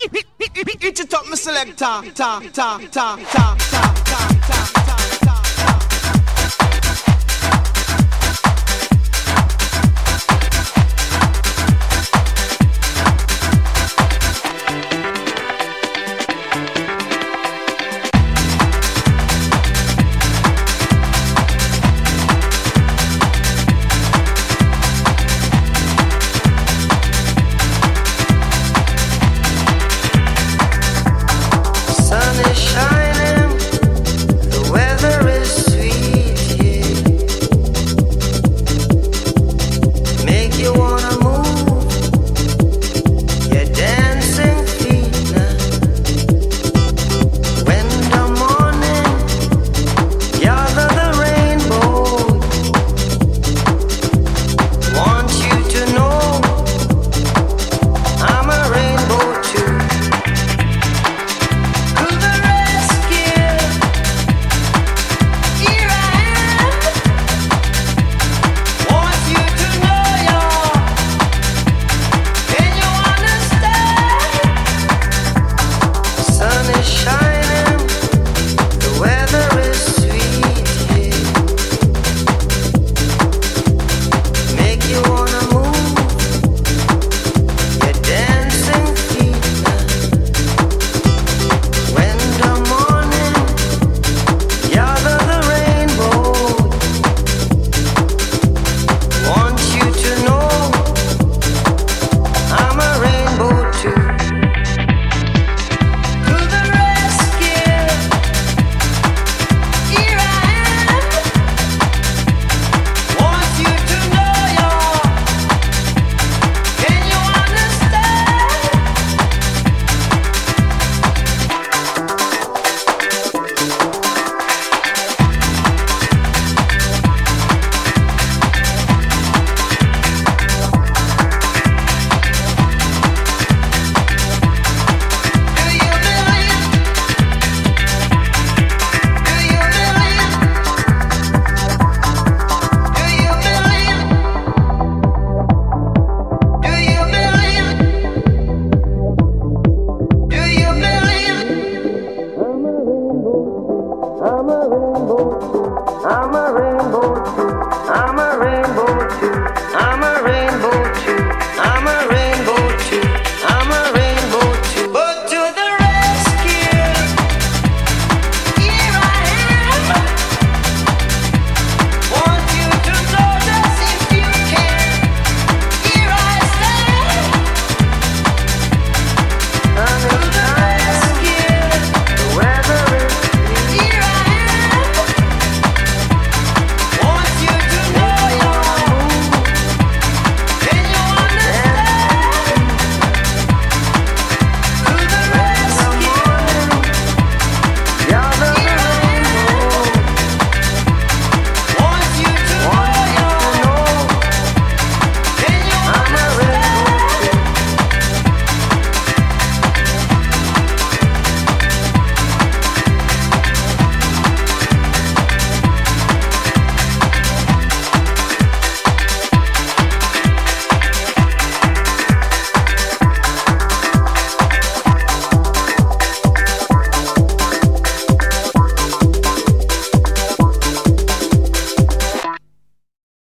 Eat it up, my selector. Ta, ta, ta, ta, ta, ta, ta. I'm a rainbow. I'm a rainbow.